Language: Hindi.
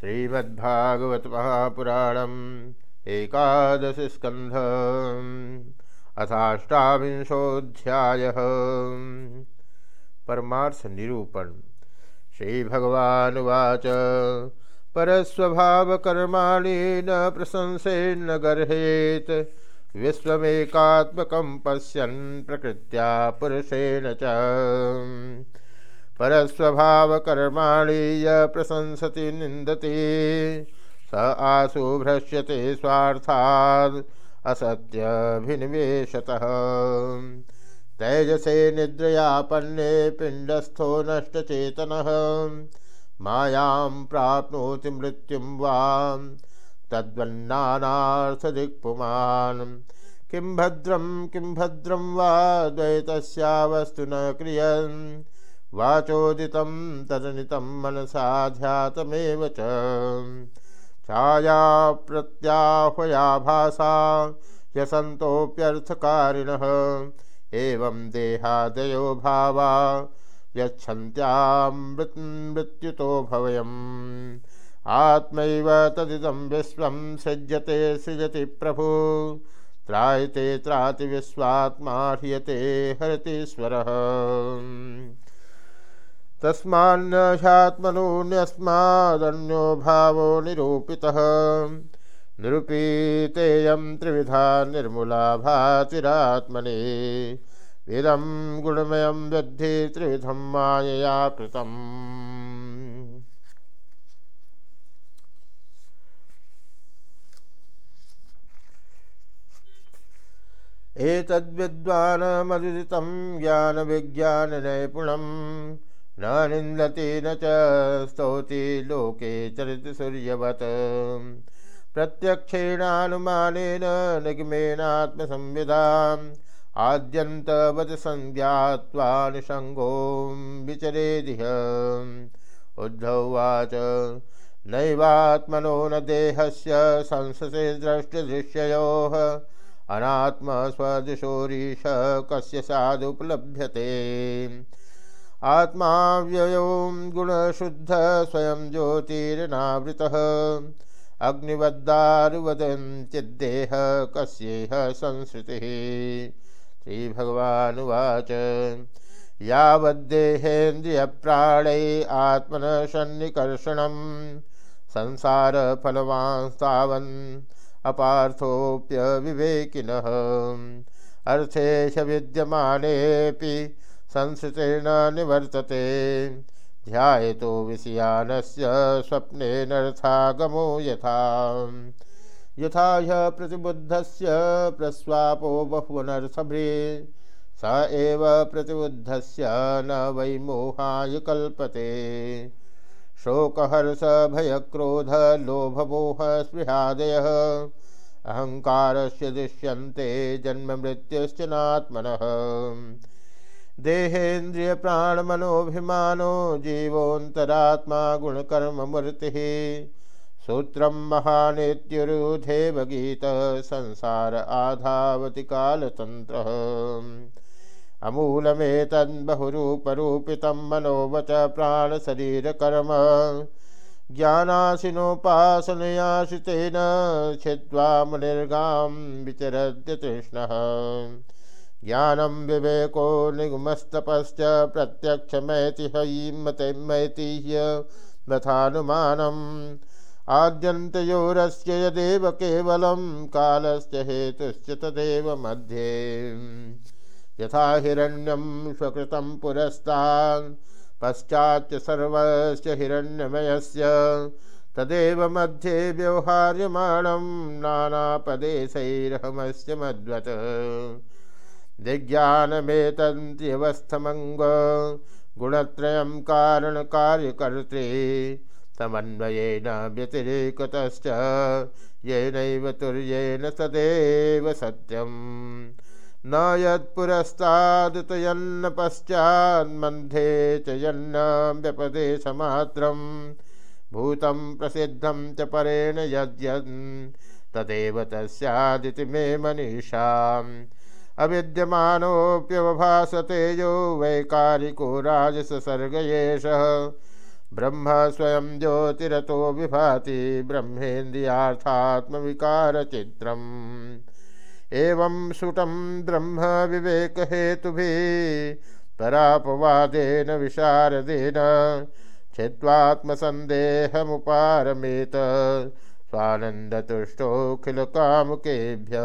श्रीमद्भागवत महापुराणम एकादश स्कंध अथाष्टाविंशोध्याय परमार्थ निरूपण। श्रीभगवानुवाच। परस्वभावकर्माणि न प्रशंसेन्न गर्हेत। विश्वमेकात्मकं पश्यन् प्रकृत्या पुरुषेण च। परस्वभावकर्माणि य प्रशंसति निन्दति। स आसु भ्रश्यते स्वार्थात् असत्यभिनिवेशतः तैजसे निद्रयापन्ने पिण्डस्थो नष्टचेतनः। मायां प्राप्नोति मृत्युं वा तद्वन्नानार्थदिक्पुमान्। किं भद्रं किं भद्रं वा द्वैतस्यावस्तु न क्रियन्। वाचोदितं तदनितं मनसा ध्यातमेव छाया प्रत्याह्वया भाषा यसन्तोऽप्यर्थकारिणः एवं देहादयो भावा यच्छन्त्यामृत्युतो भवयम्। आत्मैव तदिदं विश्वं सृज्यते सृजति प्रभु, त्रायते त्राति विश्वात्मा ह्रियते हरतीश्वरः तस्मान्नह्यात्मनोऽन्यस्मादन्यो भावो निरूपितः। निरूपितेयं त्रिविधा निर्मूला भातिरात्मने। इदं गुणमयं विद्धि त्रिविधं मायया कृतम्। एतद्विद्वानमदितं ज्ञानविज्ञाननैपुणम्। न निन्दति न च स्तौति लोके चरितसूर्यवत्। प्रत्यक्षेणानुमानेन निगमेनात्मसंविधाम् आद्यन्तवत् संज्ञात्वा निसङ्गो विचरेदिह। उद्धवाच नैवात्मनो न देहस्य संससे द्रष्टदृश्ययोः। अनात्मस्वदृशोरीश कस्य साधुपलभ्यते। आत्मा व्ययों गुणशुद्ध स्वयं ज्योतिर्नावृतः। अग्निवद्दारुवदन् चिद्देह कस्येह संसृतिः। श्रीभगवानुवाच। यावद्देहेन्द्रियप्राणै आत्मनः सन्निकर्षणं संसारफलवांस्तावन् अपार्थोऽप्यविवेकिनः। अर्थेश विद्यमानेऽपि संस्कृतेन निवर्तते। ध्यायतो विषयानस्य स्वप्नेनर्थागमो यथा। यथा ह्य प्रतिबुद्धस्य प्रस्वापो बहुवनर्थभ्रे स एव प्रतिबुद्धस्य न वै मोहाय कल्पते। शोकहर्ष, भयक्रोध, लोभमोह अहंकार से दृश्यन्ते जन्म नात्मनः देहेन्द्रिय प्राण मनोभिमानो जीवोन्तरात्मा गुणकर्ममूर्तिः सूत्रं महानेत्युरुधेव गीत संसार आधावति कालतन्त्रः। अमूलमेतन्बहुरूपरूपितं मनोवच प्राणशरीरकर्म। ज्ञानाशिनोपासनयाशितेन छित्त्वा मुनिर्गां विचरद्य तृष्णः। ज्ञानं विवेको निगमस्तपश्च प्रत्यक्षमैतिहयीमतिमैतिह्य तथानुमानम् आद्यन्तयोरस्य यदेव केवलं, कालस्य हेतुश्च तदेव मध्ये। यथा हिरण्यं स्वकृतं पुरस्तान् पश्चाच्च सर्वस्य हिरण्यमयस्य, तदेव मध्ये व्यवहार्यमाणं नानापदेशैरहमस्य मद्वत्। दिज्ञानमेतन्त्यवस्थमङ्ग गुणत्रयं कारणकार्यकर्त्रे समन्वयेन व्यतिरेकतश्च येनैव तुर्येण तदेव सत्यम् न यत्पुरस्तादुतयन्न पश्चान्मध्ये च यन्न व्यपदेशमात्रं भूतं प्रसिद्धं च परेण यद्यन्, तदेव तस्यादिति मे मनीषाम्। अविद्यमानोऽप्यवभासते यो वैकारिको राजससर्ग एषः ब्रह्म स्वयं ज्योतिरतो विभाति ब्रह्मेन्द्रियार्थात्मविकारचित्रम्। एवं सुटं विवेकहेतुभिः परापवादेन विशारदेन छित्त्वात्मसन्देहमुपारमेत स्वानन्दतुष्टोऽखिलकामुकेभ्य।